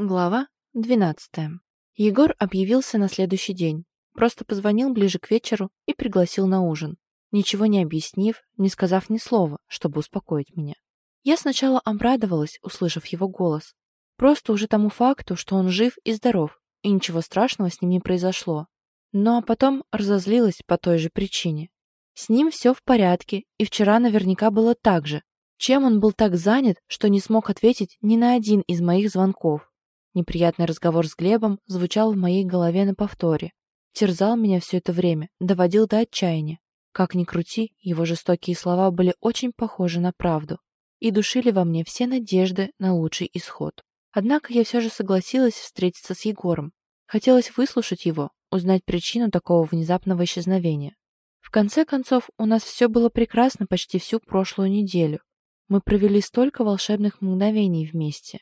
Глава 12. Егор объявился на следующий день. Просто позвонил ближе к вечеру и пригласил на ужин, ничего не объяснив, не сказав ни слова, чтобы успокоить меня. Я сначала обрадовалась, услышав его голос. Просто уже тому факту, что он жив и здоров, и ничего страшного с ним не произошло. Ну а потом разозлилась по той же причине. С ним все в порядке, и вчера наверняка было так же. Чем он был так занят, что не смог ответить ни на один из моих звонков? Неприятный разговор с Глебом звучал в моей голове на повторе. Терзал меня все это время, доводил до отчаяния. Как ни крути, его жестокие слова были очень похожи на правду и душили во мне все надежды на лучший исход. Однако я все же согласилась встретиться с Егором. Хотелось выслушать его, узнать причину такого внезапного исчезновения. В конце концов, у нас все было прекрасно почти всю прошлую неделю. Мы провели столько волшебных мгновений вместе.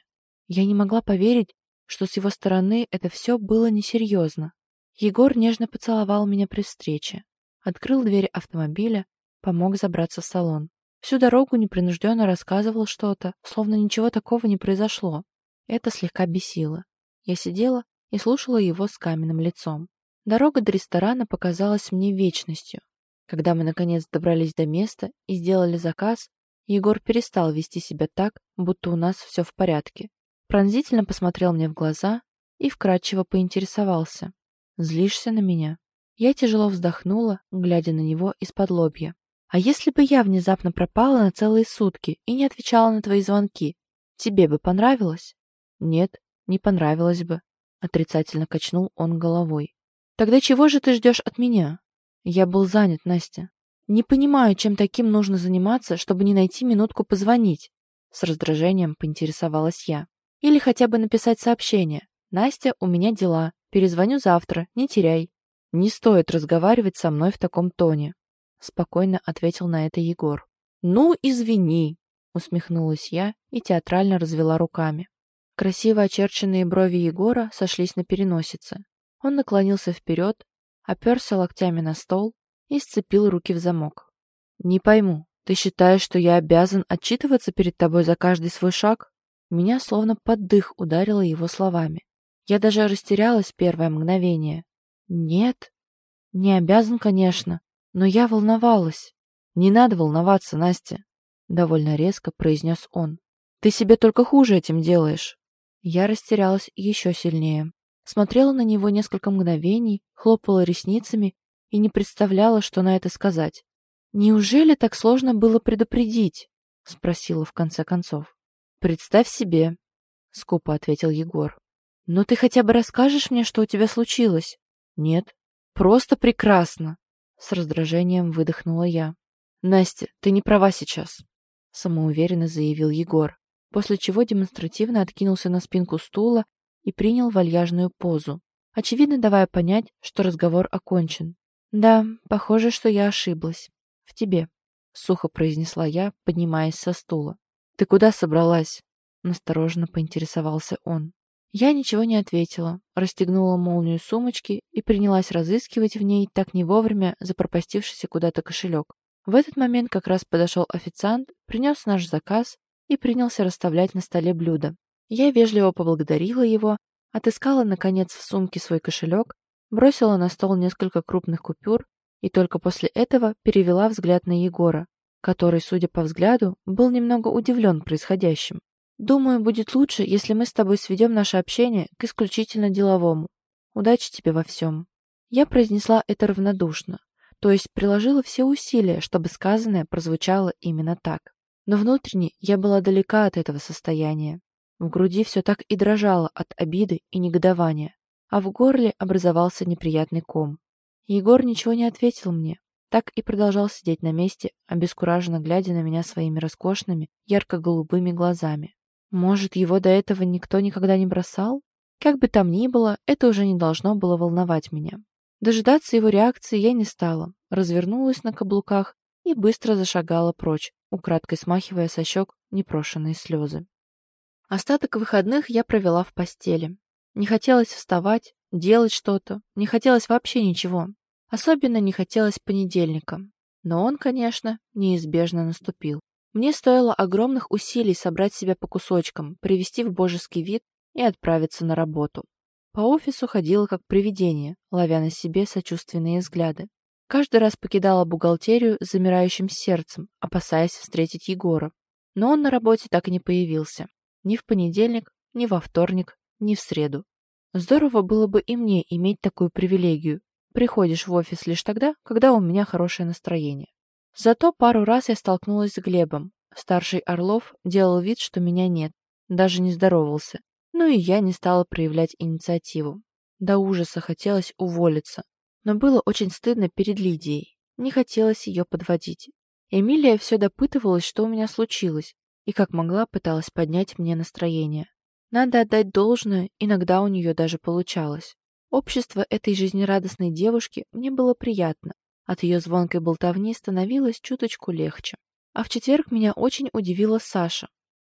Я не могла поверить, что с его стороны это все было несерьезно. Егор нежно поцеловал меня при встрече, открыл дверь автомобиля, помог забраться в салон. Всю дорогу непринужденно рассказывал что-то, словно ничего такого не произошло. Это слегка бесило. Я сидела и слушала его с каменным лицом. Дорога до ресторана показалась мне вечностью. Когда мы наконец добрались до места и сделали заказ, Егор перестал вести себя так, будто у нас все в порядке пронзительно посмотрел мне в глаза и вкратчиво поинтересовался. «Злишься на меня?» Я тяжело вздохнула, глядя на него из-под лобья. «А если бы я внезапно пропала на целые сутки и не отвечала на твои звонки, тебе бы понравилось?» «Нет, не понравилось бы», — отрицательно качнул он головой. «Тогда чего же ты ждешь от меня?» «Я был занят, Настя. Не понимаю, чем таким нужно заниматься, чтобы не найти минутку позвонить», — с раздражением поинтересовалась я. Или хотя бы написать сообщение. «Настя, у меня дела. Перезвоню завтра. Не теряй». «Не стоит разговаривать со мной в таком тоне», — спокойно ответил на это Егор. «Ну, извини», — усмехнулась я и театрально развела руками. Красиво очерченные брови Егора сошлись на переносице. Он наклонился вперед, оперся локтями на стол и сцепил руки в замок. «Не пойму, ты считаешь, что я обязан отчитываться перед тобой за каждый свой шаг?» Меня словно под дых ударило его словами. Я даже растерялась первое мгновение. Нет, не обязан, конечно, но я волновалась. Не надо волноваться, Настя, довольно резко произнес он. Ты себе только хуже этим делаешь. Я растерялась еще сильнее. Смотрела на него несколько мгновений, хлопала ресницами и не представляла, что на это сказать. «Неужели так сложно было предупредить?» — спросила в конце концов. «Представь себе», — скупо ответил Егор. «Но ты хотя бы расскажешь мне, что у тебя случилось?» «Нет». «Просто прекрасно!» С раздражением выдохнула я. «Настя, ты не права сейчас», — самоуверенно заявил Егор, после чего демонстративно откинулся на спинку стула и принял вальяжную позу, очевидно давая понять, что разговор окончен. «Да, похоже, что я ошиблась. В тебе», — сухо произнесла я, поднимаясь со стула. «Ты куда собралась?» — настороженно поинтересовался он. Я ничего не ответила, расстегнула молнию сумочки и принялась разыскивать в ней так не вовремя запропастившийся куда-то кошелек. В этот момент как раз подошел официант, принес наш заказ и принялся расставлять на столе блюда. Я вежливо поблагодарила его, отыскала, наконец, в сумке свой кошелек, бросила на стол несколько крупных купюр и только после этого перевела взгляд на Егора, который, судя по взгляду, был немного удивлен происходящим. «Думаю, будет лучше, если мы с тобой сведем наше общение к исключительно деловому. Удачи тебе во всем». Я произнесла это равнодушно, то есть приложила все усилия, чтобы сказанное прозвучало именно так. Но внутренне я была далека от этого состояния. В груди все так и дрожало от обиды и негодования, а в горле образовался неприятный ком. Егор ничего не ответил мне, так и продолжал сидеть на месте, обескураженно глядя на меня своими роскошными, ярко-голубыми глазами. Может, его до этого никто никогда не бросал? Как бы там ни было, это уже не должно было волновать меня. Дожидаться его реакции я не стала, развернулась на каблуках и быстро зашагала прочь, украдкой смахивая со щек непрошенные слезы. Остаток выходных я провела в постели. Не хотелось вставать, делать что-то, не хотелось вообще ничего. Особенно не хотелось понедельника. Но он, конечно, неизбежно наступил. Мне стоило огромных усилий собрать себя по кусочкам, привести в божеский вид и отправиться на работу. По офису ходила как привидение, ловя на себе сочувственные взгляды. Каждый раз покидала бухгалтерию с замирающим сердцем, опасаясь встретить Егора. Но он на работе так и не появился. Ни в понедельник, ни во вторник, ни в среду. Здорово было бы и мне иметь такую привилегию. Приходишь в офис лишь тогда, когда у меня хорошее настроение. Зато пару раз я столкнулась с Глебом. Старший Орлов делал вид, что меня нет, даже не здоровался. Ну и я не стала проявлять инициативу. До ужаса хотелось уволиться. Но было очень стыдно перед Лидией. Не хотелось ее подводить. Эмилия все допытывалась, что у меня случилось, и как могла пыталась поднять мне настроение. Надо отдать должное, иногда у нее даже получалось. Общество этой жизнерадостной девушки мне было приятно, от ее звонкой болтовни становилось чуточку легче. А в четверг меня очень удивила Саша.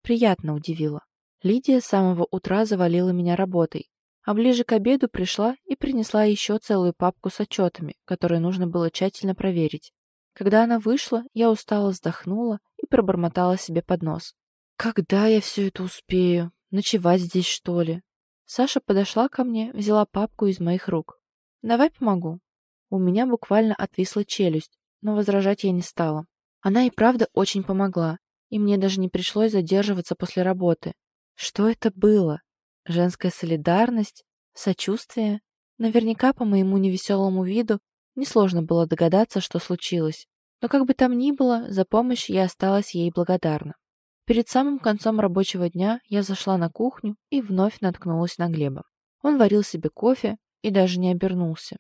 Приятно удивила. Лидия с самого утра завалила меня работой, а ближе к обеду пришла и принесла еще целую папку с отчетами, которые нужно было тщательно проверить. Когда она вышла, я устало вздохнула и пробормотала себе под нос. «Когда я все это успею? Ночевать здесь, что ли?» Саша подошла ко мне, взяла папку из моих рук. «Давай помогу». У меня буквально отвисла челюсть, но возражать я не стала. Она и правда очень помогла, и мне даже не пришлось задерживаться после работы. Что это было? Женская солидарность? Сочувствие? Наверняка по моему невеселому виду несложно было догадаться, что случилось. Но как бы там ни было, за помощь я осталась ей благодарна. Перед самым концом рабочего дня я зашла на кухню и вновь наткнулась на Глеба. Он варил себе кофе и даже не обернулся.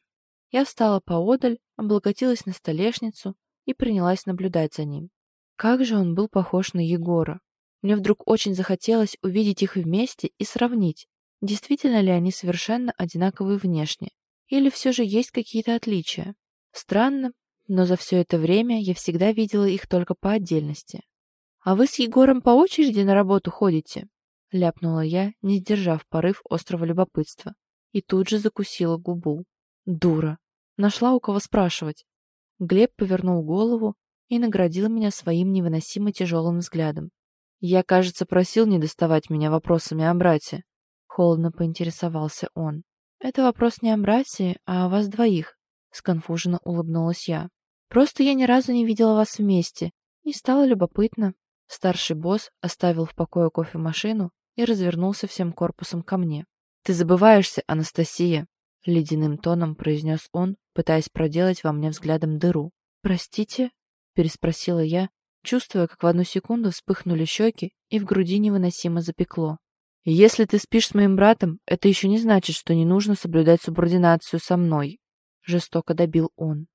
Я встала поодаль, облокотилась на столешницу и принялась наблюдать за ним. Как же он был похож на Егора. Мне вдруг очень захотелось увидеть их вместе и сравнить, действительно ли они совершенно одинаковые внешне, или все же есть какие-то отличия. Странно, но за все это время я всегда видела их только по отдельности. «А вы с Егором по очереди на работу ходите?» — ляпнула я, не сдержав порыв острого любопытства, и тут же закусила губу. Дура. Нашла у кого спрашивать. Глеб повернул голову и наградил меня своим невыносимо тяжелым взглядом. «Я, кажется, просил не доставать меня вопросами о брате», — холодно поинтересовался он. «Это вопрос не о брате, а о вас двоих», — сконфуженно улыбнулась я. «Просто я ни разу не видела вас вместе, и стало любопытно». Старший босс оставил в покое кофемашину и развернулся всем корпусом ко мне. «Ты забываешься, Анастасия», — ледяным тоном произнес он, пытаясь проделать во мне взглядом дыру. «Простите?» — переспросила я, чувствуя, как в одну секунду вспыхнули щеки и в груди невыносимо запекло. «Если ты спишь с моим братом, это еще не значит, что не нужно соблюдать субординацию со мной», — жестоко добил он.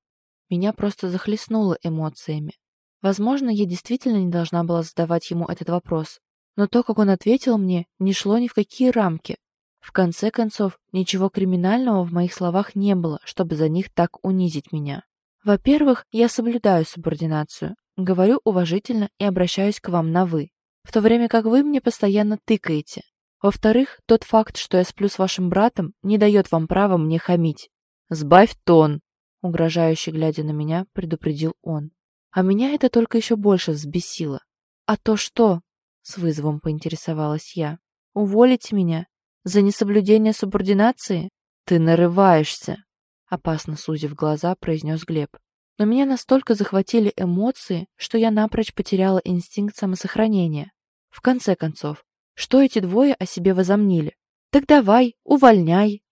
Меня просто захлестнуло эмоциями. Возможно, я действительно не должна была задавать ему этот вопрос, но то, как он ответил мне, не шло ни в какие рамки. В конце концов, ничего криминального в моих словах не было, чтобы за них так унизить меня. Во-первых, я соблюдаю субординацию, говорю уважительно и обращаюсь к вам на «вы», в то время как вы мне постоянно тыкаете. Во-вторых, тот факт, что я сплю с вашим братом, не дает вам права мне хамить. «Сбавь тон!» — угрожающе глядя на меня, предупредил он. А меня это только еще больше взбесило. «А то что?» — с вызовом поинтересовалась я. «Уволите меня? За несоблюдение субординации? Ты нарываешься!» Опасно сузив глаза, произнес Глеб. Но меня настолько захватили эмоции, что я напрочь потеряла инстинкт самосохранения. В конце концов, что эти двое о себе возомнили? Так давай, увольняй!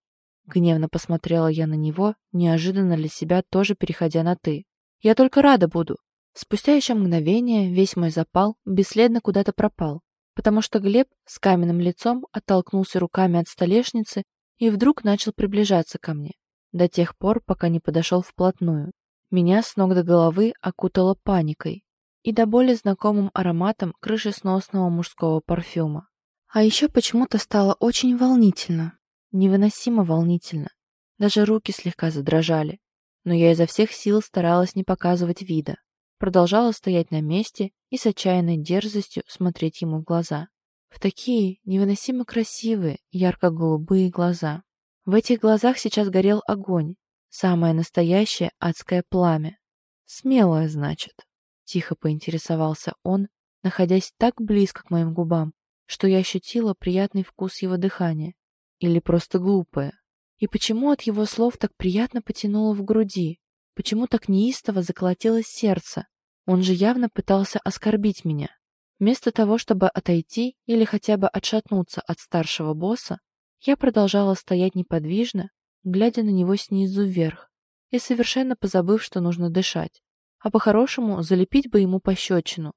Гневно посмотрела я на него, неожиданно для себя тоже переходя на «ты». Я только рада буду. Спустя еще мгновение весь мой запал бесследно куда-то пропал потому что Глеб с каменным лицом оттолкнулся руками от столешницы и вдруг начал приближаться ко мне, до тех пор, пока не подошел вплотную. Меня с ног до головы окутало паникой и до боли знакомым ароматом крышесносного мужского парфюма. А еще почему-то стало очень волнительно, невыносимо волнительно. Даже руки слегка задрожали, но я изо всех сил старалась не показывать вида продолжала стоять на месте и с отчаянной дерзостью смотреть ему в глаза. В такие невыносимо красивые, ярко-голубые глаза. В этих глазах сейчас горел огонь, самое настоящее адское пламя. «Смелое, значит», — тихо поинтересовался он, находясь так близко к моим губам, что я ощутила приятный вкус его дыхания. Или просто глупая. И почему от его слов так приятно потянуло в груди? Почему так неистово заколотилось сердце? Он же явно пытался оскорбить меня. Вместо того, чтобы отойти или хотя бы отшатнуться от старшего босса, я продолжала стоять неподвижно, глядя на него снизу вверх, и совершенно позабыв, что нужно дышать. А по-хорошему залепить бы ему пощечину.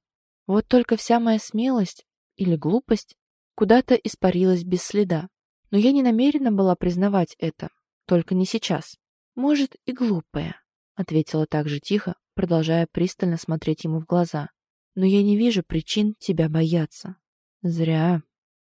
Вот только вся моя смелость или глупость куда-то испарилась без следа. Но я не намерена была признавать это, только не сейчас. Может, и глупая, ответила так же тихо, продолжая пристально смотреть ему в глаза. Но я не вижу причин тебя бояться. Зря,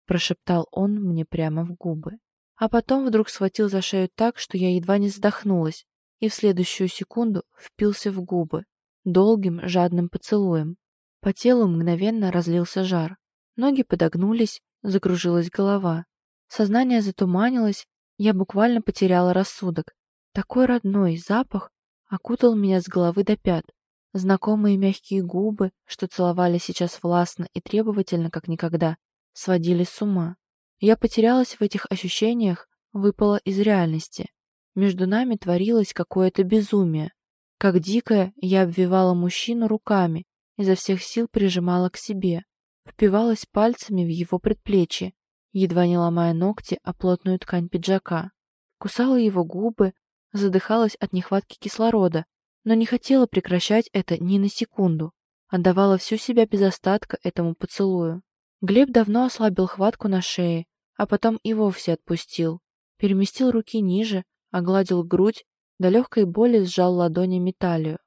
прошептал он мне прямо в губы. А потом вдруг схватил за шею так, что я едва не задохнулась, и в следующую секунду впился в губы, долгим жадным поцелуем. По телу мгновенно разлился жар. Ноги подогнулись, закружилась голова. Сознание затуманилось, я буквально потеряла рассудок. Такой родной запах окутал меня с головы до пят. Знакомые мягкие губы, что целовали сейчас властно и требовательно, как никогда, сводили с ума. Я потерялась в этих ощущениях, выпала из реальности. Между нами творилось какое-то безумие. Как дикое, я обвивала мужчину руками, изо всех сил прижимала к себе, впивалась пальцами в его предплечье, едва не ломая ногти о плотную ткань пиджака. Кусала его губы, задыхалась от нехватки кислорода, но не хотела прекращать это ни на секунду. Отдавала всю себя без остатка этому поцелую. Глеб давно ослабил хватку на шее, а потом и вовсе отпустил. Переместил руки ниже, огладил грудь, до легкой боли сжал ладонями талию.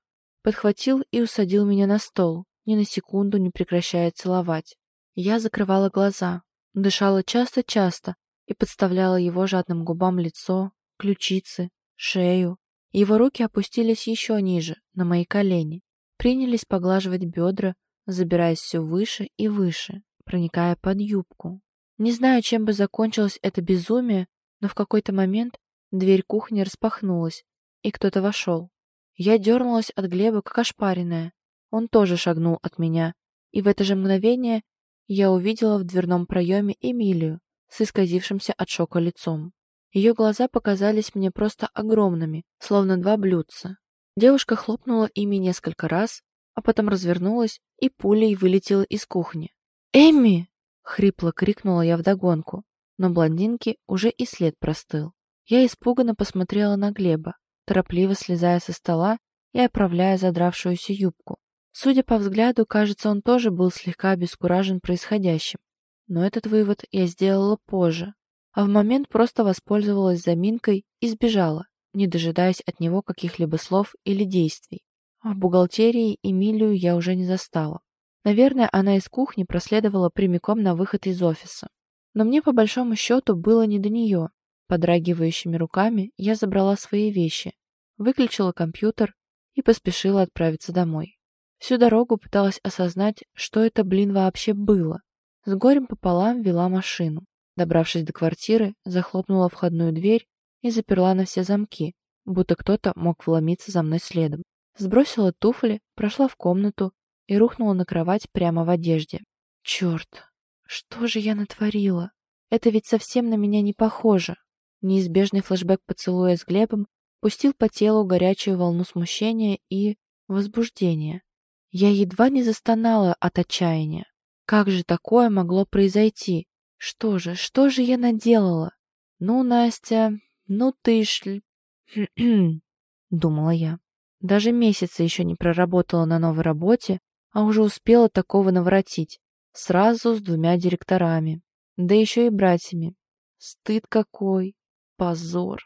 Подхватил и усадил меня на стол, ни на секунду не прекращая целовать. Я закрывала глаза, дышала часто-часто и подставляла его жадным губам лицо, ключицы, шею. Его руки опустились еще ниже, на мои колени, принялись поглаживать бедра, забираясь все выше и выше, проникая под юбку. Не знаю, чем бы закончилось это безумие, но в какой-то момент дверь кухни распахнулась, и кто-то вошел. Я дернулась от Глеба, как ошпаренная. Он тоже шагнул от меня, и в это же мгновение я увидела в дверном проеме Эмилию с исказившимся от шока лицом. Ее глаза показались мне просто огромными, словно два блюдца. Девушка хлопнула ими несколько раз, а потом развернулась и пулей вылетела из кухни. «Эмми!» — хрипло крикнула я вдогонку, но блондинки уже и след простыл. Я испуганно посмотрела на Глеба, торопливо слезая со стола и оправляя задравшуюся юбку. Судя по взгляду, кажется, он тоже был слегка обескуражен происходящим. Но этот вывод я сделала позже, а в момент просто воспользовалась заминкой и сбежала, не дожидаясь от него каких-либо слов или действий. В бухгалтерии Эмилию я уже не застала. Наверное, она из кухни проследовала прямиком на выход из офиса. Но мне по большому счету было не до нее. Подрагивающими руками я забрала свои вещи, выключила компьютер и поспешила отправиться домой. Всю дорогу пыталась осознать, что это, блин, вообще было. С горем пополам вела машину. Добравшись до квартиры, захлопнула входную дверь и заперла на все замки, будто кто-то мог вломиться за мной следом. Сбросила туфли, прошла в комнату и рухнула на кровать прямо в одежде. Черт, что же я натворила? Это ведь совсем на меня не похоже. Неизбежный флешбэк поцелуя с Глебом пустил по телу горячую волну смущения и возбуждения. Я едва не застонала от отчаяния. Как же такое могло произойти? Что же, что же я наделала? Ну, Настя, ну ты ж... думала я. Даже месяца еще не проработала на новой работе, а уже успела такого наворотить. Сразу с двумя директорами. Да еще и братьями. Стыд какой. Позор.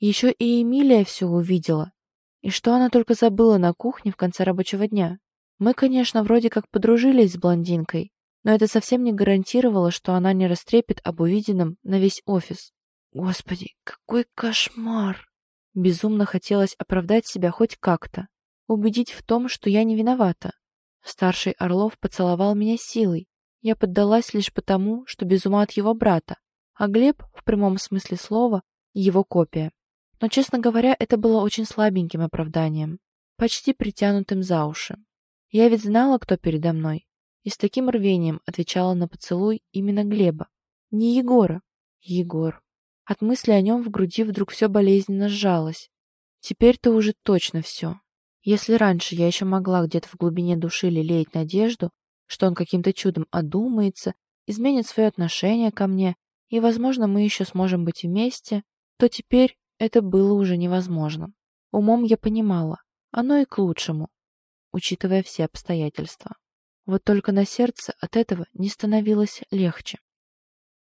Еще и Эмилия все увидела. И что она только забыла на кухне в конце рабочего дня. Мы, конечно, вроде как подружились с блондинкой, но это совсем не гарантировало, что она не растрепет об увиденном на весь офис. Господи, какой кошмар! Безумно хотелось оправдать себя хоть как-то, убедить в том, что я не виновата. Старший Орлов поцеловал меня силой. Я поддалась лишь потому, что без ума от его брата, а Глеб, в прямом смысле слова, его копия. Но, честно говоря, это было очень слабеньким оправданием, почти притянутым за уши. Я ведь знала, кто передо мной. И с таким рвением отвечала на поцелуй именно Глеба. Не Егора. Егор. От мысли о нем в груди вдруг все болезненно сжалось. Теперь-то уже точно все. Если раньше я еще могла где-то в глубине души лелеять надежду, что он каким-то чудом одумается, изменит свое отношение ко мне, и, возможно, мы еще сможем быть вместе, то теперь это было уже невозможно. Умом я понимала, оно и к лучшему, учитывая все обстоятельства. Вот только на сердце от этого не становилось легче.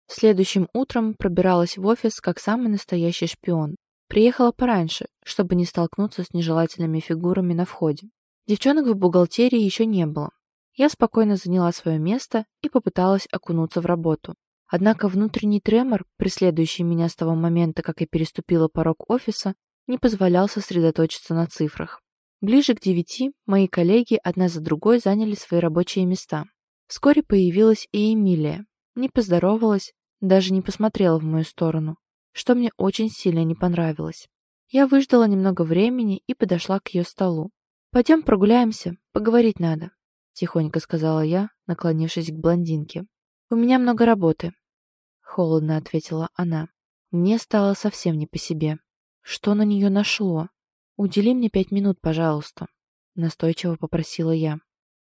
Следующим утром пробиралась в офис как самый настоящий шпион. Приехала пораньше, чтобы не столкнуться с нежелательными фигурами на входе. Девчонок в бухгалтерии еще не было. Я спокойно заняла свое место и попыталась окунуться в работу. Однако внутренний тремор, преследующий меня с того момента, как я переступила порог офиса, не позволял сосредоточиться на цифрах. Ближе к девяти мои коллеги одна за другой заняли свои рабочие места. Вскоре появилась и Эмилия. Не поздоровалась, даже не посмотрела в мою сторону, что мне очень сильно не понравилось. Я выждала немного времени и подошла к ее столу. «Пойдем прогуляемся, поговорить надо», — тихонько сказала я, наклонившись к блондинке. «У меня много работы», — холодно ответила она. Мне стало совсем не по себе. Что на нее нашло? «Удели мне пять минут, пожалуйста», — настойчиво попросила я.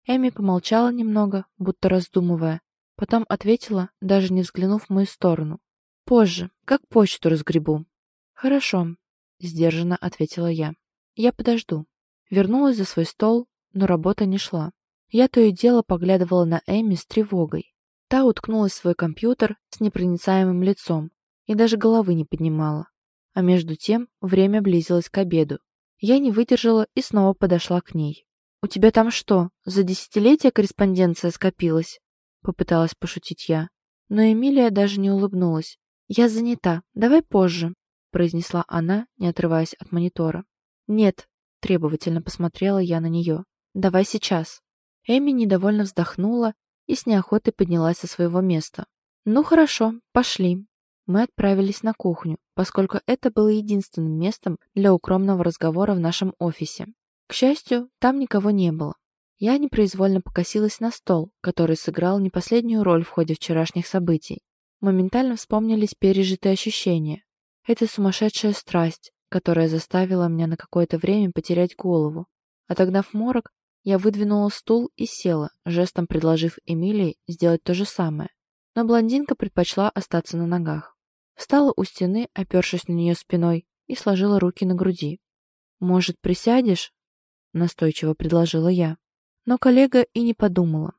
Эми помолчала немного, будто раздумывая, потом ответила, даже не взглянув в мою сторону. «Позже, как почту разгребу». «Хорошо», — сдержанно ответила я. «Я подожду». Вернулась за свой стол, но работа не шла. Я то и дело поглядывала на Эми с тревогой. Та уткнулась в свой компьютер с непроницаемым лицом и даже головы не поднимала. А между тем время близилось к обеду, я не выдержала и снова подошла к ней. «У тебя там что, за десятилетия корреспонденция скопилась?» Попыталась пошутить я. Но Эмилия даже не улыбнулась. «Я занята. Давай позже», произнесла она, не отрываясь от монитора. «Нет», требовательно посмотрела я на нее. «Давай сейчас». Эми недовольно вздохнула и с неохотой поднялась со своего места. «Ну хорошо, пошли», мы отправились на кухню, поскольку это было единственным местом для укромного разговора в нашем офисе. К счастью, там никого не было. Я непроизвольно покосилась на стол, который сыграл не последнюю роль в ходе вчерашних событий. Моментально вспомнились пережитые ощущения. Это сумасшедшая страсть, которая заставила меня на какое-то время потерять голову. Отогнав морок, я выдвинула стул и села, жестом предложив Эмилии сделать то же самое. Но блондинка предпочла остаться на ногах. Встала у стены, опершись на нее спиной, и сложила руки на груди. «Может, присядешь?» — настойчиво предложила я. Но коллега и не подумала.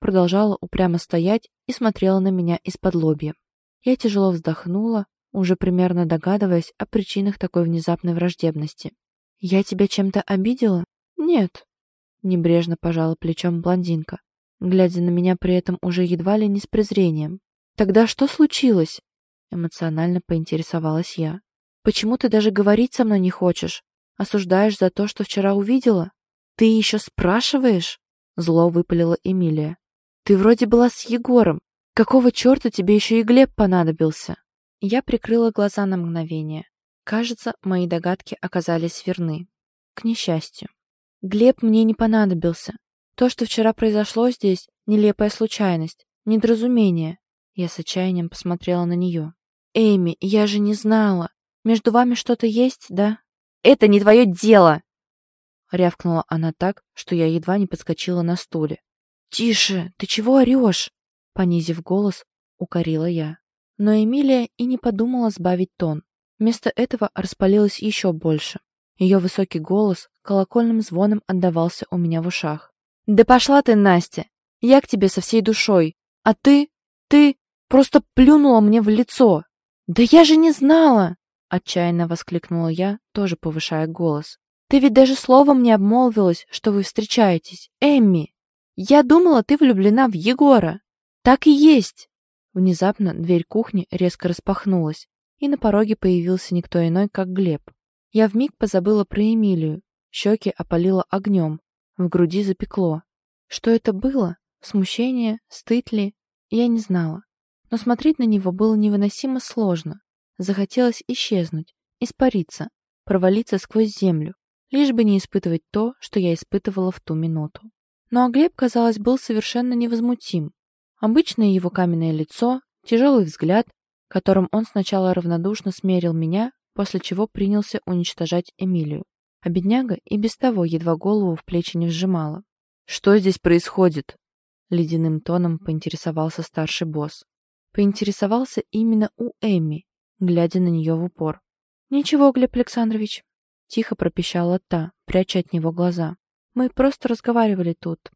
Продолжала упрямо стоять и смотрела на меня из-под лобья. Я тяжело вздохнула, уже примерно догадываясь о причинах такой внезапной враждебности. «Я тебя чем-то обидела?» «Нет», — небрежно пожала плечом блондинка, глядя на меня при этом уже едва ли не с презрением. «Тогда что случилось?» Эмоционально поинтересовалась я. «Почему ты даже говорить со мной не хочешь? Осуждаешь за то, что вчера увидела? Ты еще спрашиваешь?» Зло выпалила Эмилия. «Ты вроде была с Егором. Какого черта тебе еще и Глеб понадобился?» Я прикрыла глаза на мгновение. Кажется, мои догадки оказались верны. К несчастью. Глеб мне не понадобился. То, что вчера произошло здесь, нелепая случайность, недоразумение. Я с отчаянием посмотрела на нее. «Эми, я же не знала. Между вами что-то есть, да?» «Это не твое дело!» Рявкнула она так, что я едва не подскочила на стуле. «Тише! Ты чего орешь?» Понизив голос, укорила я. Но Эмилия и не подумала сбавить тон. Вместо этого распалилась еще больше. Ее высокий голос колокольным звоном отдавался у меня в ушах. «Да пошла ты, Настя! Я к тебе со всей душой! А ты... ты...» Просто плюнула мне в лицо. «Да я же не знала!» — отчаянно воскликнула я, тоже повышая голос. «Ты ведь даже словом не обмолвилась, что вы встречаетесь, Эмми! Я думала, ты влюблена в Егора!» «Так и есть!» Внезапно дверь кухни резко распахнулась, и на пороге появился никто иной, как Глеб. Я вмиг позабыла про Эмилию, щеки опалило огнем, в груди запекло. Что это было? Смущение? Стыд ли? Я не знала но смотреть на него было невыносимо сложно. Захотелось исчезнуть, испариться, провалиться сквозь землю, лишь бы не испытывать то, что я испытывала в ту минуту. Ну а Глеб, казалось, был совершенно невозмутим. Обычное его каменное лицо, тяжелый взгляд, которым он сначала равнодушно смерил меня, после чего принялся уничтожать Эмилию. А бедняга и без того едва голову в плечи не сжимала. «Что здесь происходит?» Ледяным тоном поинтересовался старший босс. Поинтересовался именно у Эми, глядя на нее в упор. «Ничего, Глеб Александрович», — тихо пропищала та, пряча от него глаза. «Мы просто разговаривали тут.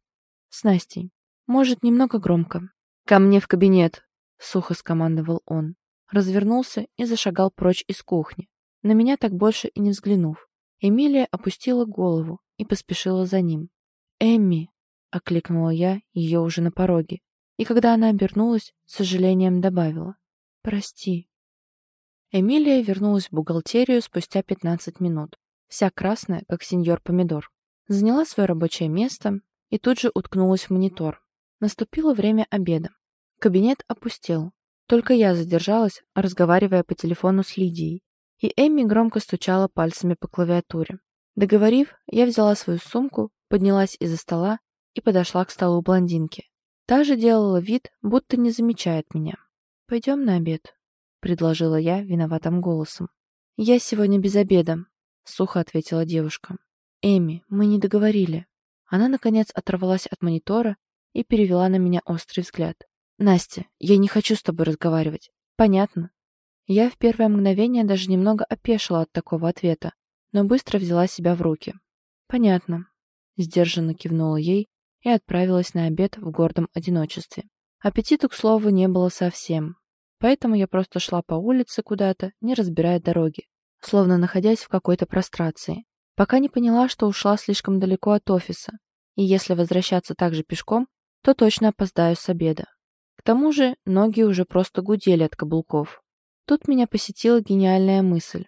С Настей. Может, немного громко». «Ко мне в кабинет», — сухо скомандовал он. Развернулся и зашагал прочь из кухни, на меня так больше и не взглянув. Эмилия опустила голову и поспешила за ним. «Эмми!» — окликнула я ее уже на пороге, и когда она обернулась, с сожалением добавила. «Прости». Эмилия вернулась в бухгалтерию спустя 15 минут, вся красная, как сеньор Помидор. Заняла свое рабочее место и тут же уткнулась в монитор. Наступило время обеда. Кабинет опустел. Только я задержалась, разговаривая по телефону с Лидией, и Эмми громко стучала пальцами по клавиатуре. Договорив, я взяла свою сумку, поднялась из-за стола и подошла к столу блондинки. Та же делала вид, будто не замечает меня. «Пойдем на обед», — предложила я виноватым голосом. «Я сегодня без обеда», — сухо ответила девушка. «Эми, мы не договорили». Она, наконец, оторвалась от монитора и перевела на меня острый взгляд. «Настя, я не хочу с тобой разговаривать. Понятно?» Я в первое мгновение даже немного опешила от такого ответа, но быстро взяла себя в руки. «Понятно», — сдержанно кивнула ей и отправилась на обед в гордом одиночестве. Аппетита, к слову, не было совсем, Поэтому я просто шла по улице куда-то, не разбирая дороги, словно находясь в какой-то прострации, пока не поняла, что ушла слишком далеко от офиса, и если возвращаться также пешком, то точно опоздаю с обеда. К тому же ноги уже просто гудели от каблуков. Тут меня посетила гениальная мысль.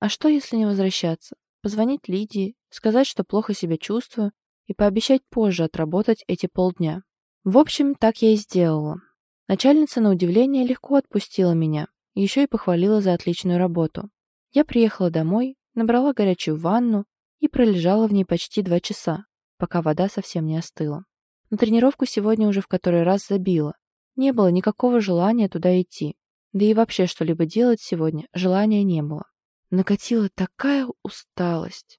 А что, если не возвращаться? Позвонить Лидии, сказать, что плохо себя чувствую, и пообещать позже отработать эти полдня. В общем, так я и сделала. Начальница, на удивление, легко отпустила меня, еще и похвалила за отличную работу. Я приехала домой, набрала горячую ванну и пролежала в ней почти два часа, пока вода совсем не остыла. На тренировку сегодня уже в который раз забила. Не было никакого желания туда идти. Да и вообще что-либо делать сегодня желания не было. Накатила такая усталость.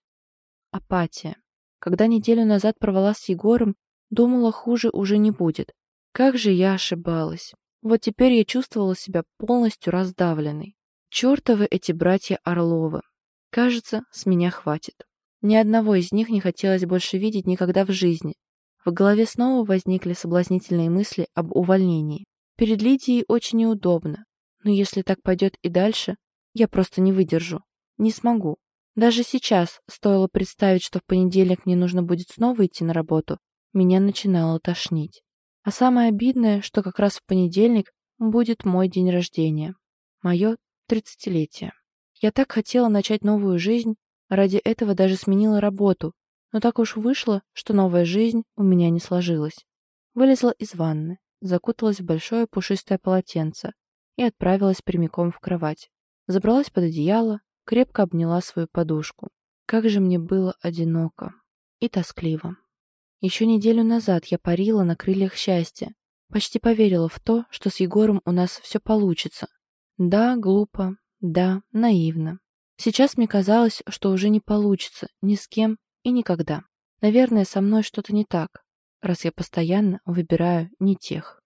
Апатия. Когда неделю назад порвала с Егором, думала, хуже уже не будет. Как же я ошибалась. Вот теперь я чувствовала себя полностью раздавленной. Чёртовы эти братья Орловы. Кажется, с меня хватит. Ни одного из них не хотелось больше видеть никогда в жизни. В голове снова возникли соблазнительные мысли об увольнении. Перед Лидией очень неудобно. Но если так пойдет и дальше, я просто не выдержу. Не смогу. Даже сейчас, стоило представить, что в понедельник мне нужно будет снова идти на работу, меня начинало тошнить. А самое обидное, что как раз в понедельник будет мой день рождения. Мое тридцатилетие. Я так хотела начать новую жизнь, ради этого даже сменила работу, но так уж вышло, что новая жизнь у меня не сложилась. Вылезла из ванны, закуталась в большое пушистое полотенце и отправилась прямиком в кровать. Забралась под одеяло, крепко обняла свою подушку. Как же мне было одиноко и тоскливо. Еще неделю назад я парила на крыльях счастья. Почти поверила в то, что с Егором у нас все получится. Да, глупо, да, наивно. Сейчас мне казалось, что уже не получится ни с кем и никогда. Наверное, со мной что-то не так, раз я постоянно выбираю не тех.